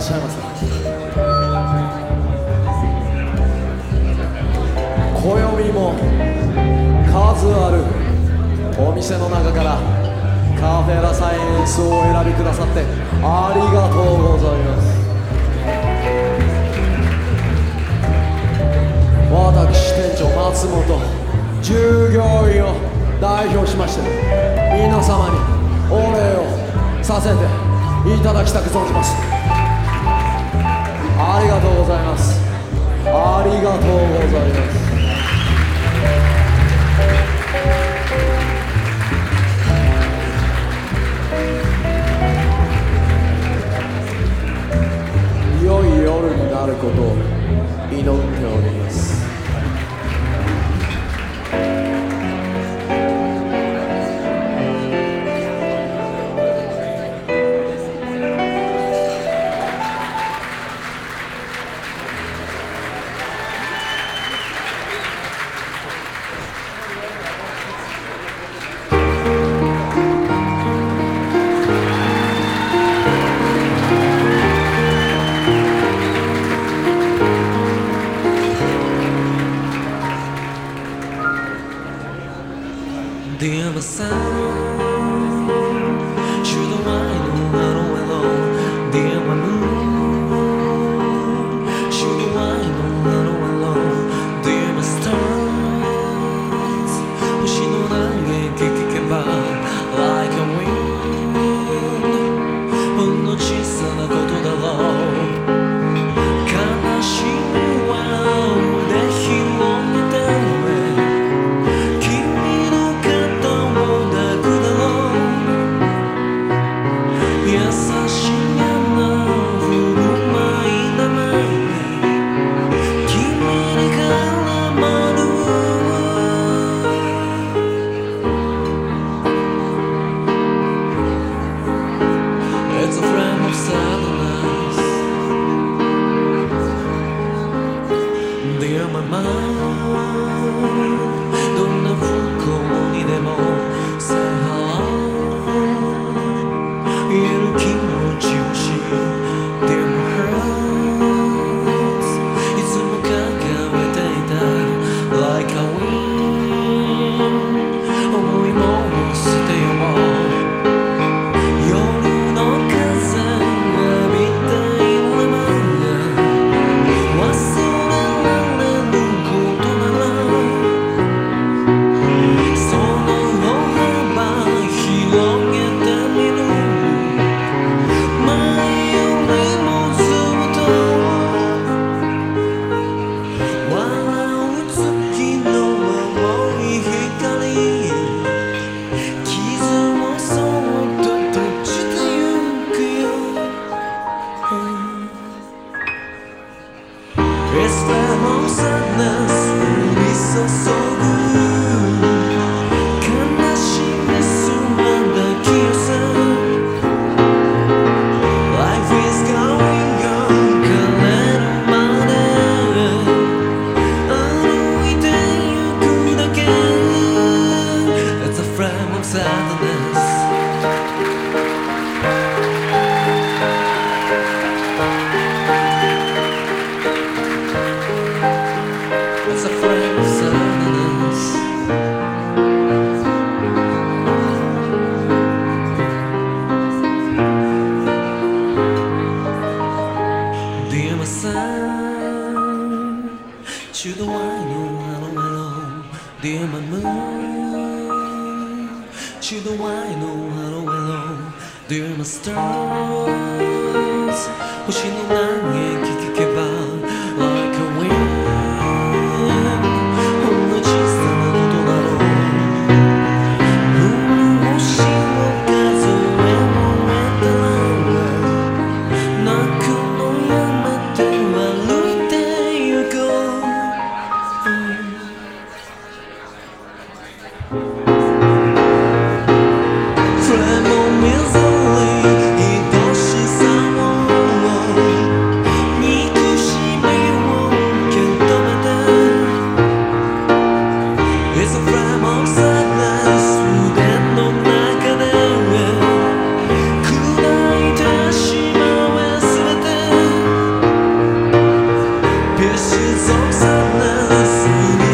っしゃいます暦も数あるお店の中からカフェラサイエンスをお選びくださってありがとうございます。私店長松本従業員を代表しまして皆様にお礼をさせていただきたく存じます。ありがとうございます。ありがとうございます。Dear the sun. Esta mums atnes visas augus. Dear my stars 星の嘆き聞けば Like a wind ほんの小さなことだろう星の数えもまた泣くのやめて歩いてゆこう、「必死そくさなすぎ